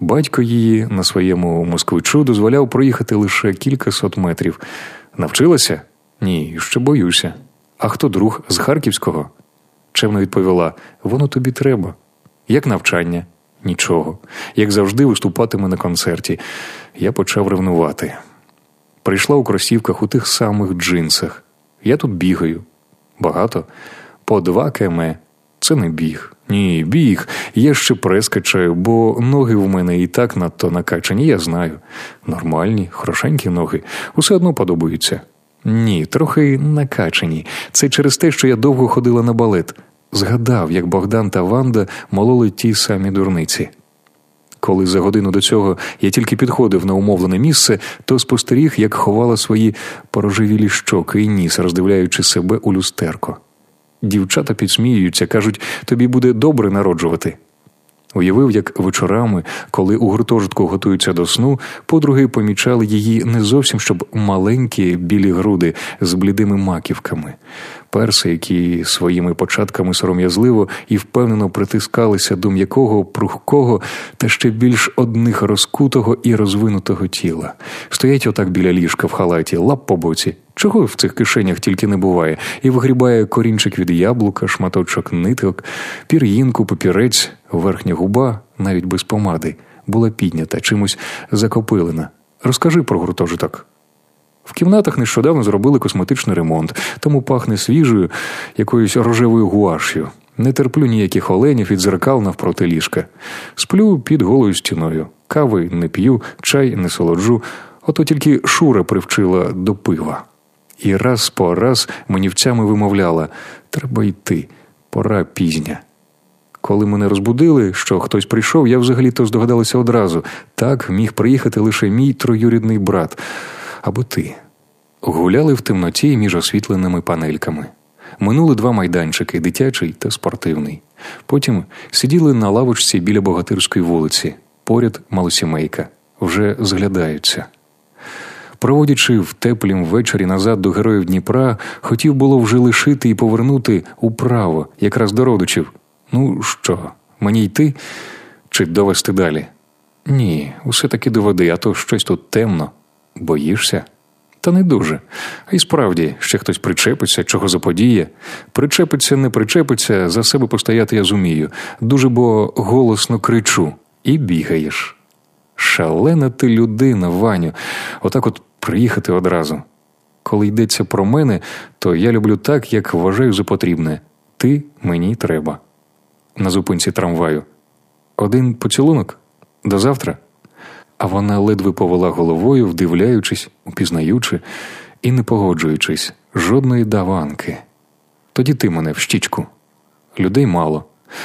Батько її на своєму москвичу дозволяв проїхати лише кілька сот метрів. Навчилася? Ні, ще боюся. А хто друг з Харківського? Чемно відповіла: воно тобі треба. Як навчання? Нічого. Як завжди, виступатиме на концерті. Я почав ревнувати. Прийшла у кросівках у тих самих джинсах. Я тут бігаю. Багато. По два км. Це не біг. Ні, біг. Я ще прес качаю, бо ноги в мене і так надто накачані, я знаю. Нормальні, хорошенькі ноги. Усе одно подобаються. Ні, трохи накачані. Це через те, що я довго ходила на балет. Згадав, як Богдан та Ванда мололи ті самі дурниці. Коли за годину до цього я тільки підходив на умовлене місце, то спостеріг, як ховала свої порожевілі щоки і ніс, роздивляючи себе у люстерко. Дівчата підсміюються, кажуть, тобі буде добре народжувати. Уявив, як вечорами, коли у гуртожитку готуються до сну, подруги помічали її не зовсім щоб маленькі білі груди з блідими маківками, перси, які своїми початками сором'язливо і впевнено притискалися до м'якого, прухкого та ще більш одних розкутого і розвинутого тіла. Стоять отак біля ліжка в халаті, лап по боці. Чого в цих кишенях тільки не буває, і вигрібає корінчик від яблука, шматочок ниток, пір'їнку, папірець, верхня губа, навіть без помади, була піднята, чимось закопилена. Розкажи про гуртожиток. В кімнатах нещодавно зробили косметичний ремонт, тому пахне свіжою, якоюсь рожевою гуаш'ю. Не терплю ніяких оленів від зеркал навпроти ліжка. Сплю під голою стіною. Кави не п'ю, чай не солоджу, ото тільки Шура привчила до пива. І раз по раз манівцями вимовляла треба йти, пора пізня. Коли мене розбудили, що хтось прийшов, я взагалі-то здогадалася одразу так міг приїхати лише мій троюрідний брат або ти. Гуляли в темноті між освітленими панельками. Минули два майданчики дитячий та спортивний. Потім сиділи на лавочці біля богатирської вулиці, поряд малосімейка, вже зглядаються. Проводячи в теплім ввечері назад до героїв Дніпра, хотів було вже лишити і повернути управо, якраз до родичів. Ну що, мені йти чи довести далі? Ні, усе таки доведи, а то щось тут темно. Боїшся? Та не дуже. А й справді, ще хтось причепиться, чого заподіє. Причепиться, не причепиться, за себе постояти я зумію. Дуже бо голосно кричу і бігаєш. Шалена ти людина, Ваню, отак от приїхати одразу. Коли йдеться про мене, то я люблю так, як вважаю за потрібне. Ти мені треба. На зупинці трамваю. Один поцілунок? До завтра? А вона ледве повела головою, вдивляючись, упізнаючи і не погоджуючись, жодної даванки. Тоді ти мене в щічку. Людей мало.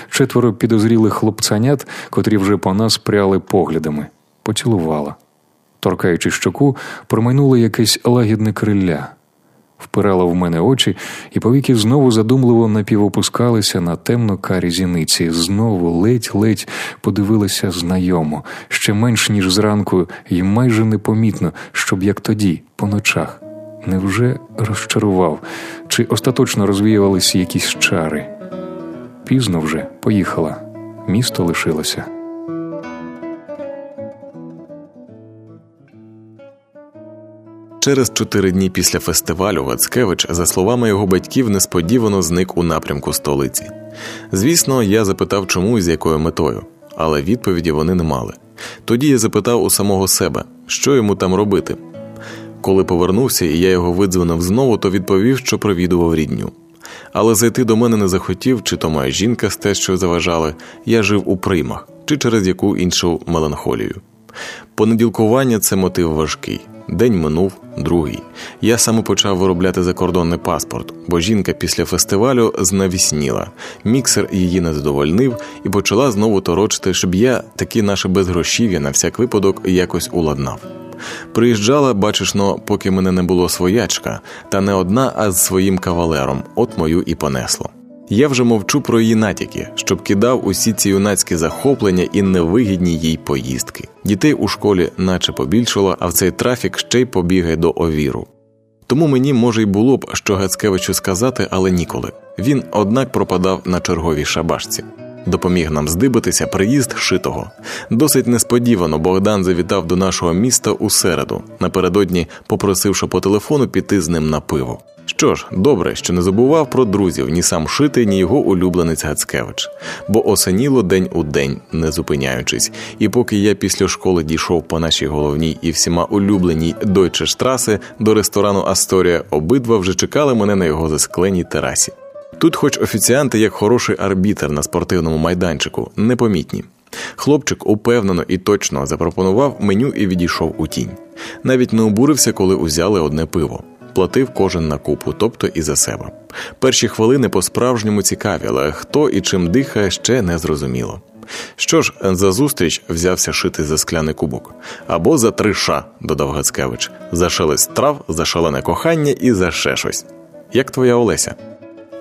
Четверо підозрілих хлопцанят, котрі вже по нас пряли поглядами, поцілувала. Торкаючи щоку, промайнуло якесь лагідне криля впирала в мене очі, і повіки знову задумливо напівопускалися на темно карі зіниці. Знову ледь-ледь подивилася знайомо, ще менш ніж зранку, і майже непомітно, щоб як тоді, по ночах. Невже розчарував, чи остаточно розвіювалися якісь чари? Пізно вже поїхала, місто лишилося. Через чотири дні після фестивалю Гацкевич, за словами його батьків, несподівано зник у напрямку столиці. Звісно, я запитав, чому і з якою метою, але відповіді вони не мали. Тоді я запитав у самого себе, що йому там робити. Коли повернувся і я його видзвонив знову, то відповів, що провідував рідню. Але зайти до мене не захотів, чи то моя жінка з те, що заважали, я жив у приймах, чи через яку іншу меланхолію. Понеділкування це мотив важкий. День минув, другий. Я саме почав виробляти закордонний паспорт, бо жінка після фестивалю знавісніла. Міксер її не задовольнив і почала знову торочити, щоб я такі наше безгрошів'я на всяк випадок якось уладнав. Приїжджала, бачиш но, поки мене не було своячка, та не одна, а з своїм кавалером, от мою і понесло. Я вже мовчу про її натяки, щоб кидав усі ці юнацькі захоплення і невигідні їй поїздки. Дітей у школі, наче побільшало, а в цей трафік ще й побігає до овіру. Тому мені може й було б що Гацкевичу сказати, але ніколи. Він, однак, пропадав на черговій шабашці. Допоміг нам здибитися приїзд шитого. Досить несподівано Богдан завітав до нашого міста у середу, напередодні попросивши по телефону піти з ним на пиво. Що ж, добре, що не забував про друзів ні сам шитий, ні його улюбленець Гацкевич, бо осеніло день у день, не зупиняючись. І поки я після школи дійшов по нашій головній і всіма улюбленій Дойче Штраси до ресторану Асторія, обидва вже чекали мене на його заскленій терасі. Тут, хоч офіціанти, як хороший арбітер на спортивному майданчику, непомітні. Хлопчик упевнено і точно запропонував меню і відійшов у тінь. Навіть не обурився, коли узяли одне пиво. Платив кожен на купу, тобто і за себе. Перші хвилини по-справжньому цікаві, але хто і чим дихає, ще не зрозуміло. Що ж, за зустріч взявся шити за скляний кубок або за три ша, додав Гацкевич, за шелест трав, за шалене кохання і за ще щось. Як твоя Олеся?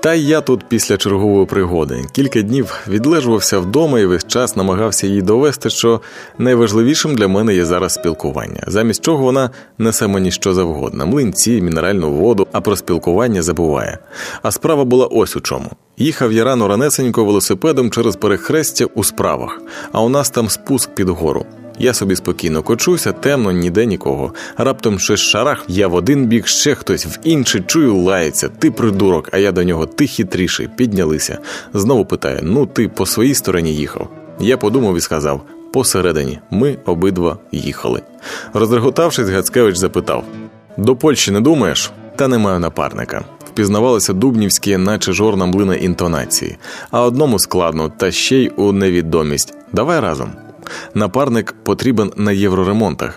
Та й я тут після чергової пригоди кілька днів відлежувався вдома і весь час намагався їй довести, що найважливішим для мене є зараз спілкування, замість чого вона несе мені що завгодно: млинці, мінеральну воду, а про спілкування забуває. А справа була ось у чому. Їхав я рано ранесенько велосипедом через перехрестя у справах, а у нас там спуск під гору. Я собі спокійно кочуся, темно, ніде нікого. Раптом щось шарах, я в один бік, ще хтось в інший чую, лається. Ти придурок, а я до нього ти хитріший, піднялися. Знову питає: ну ти по своїй стороні їхав. Я подумав і сказав: посередині, ми обидва їхали. Розреготавшись, Гацкевич запитав: до Польщі не думаєш? Та не маю напарника. Впізнавалися дубнівські, наче жорна млина інтонації, а одному складно, та ще й у невідомість. Давай разом. Напарник потрібен на євроремонтах.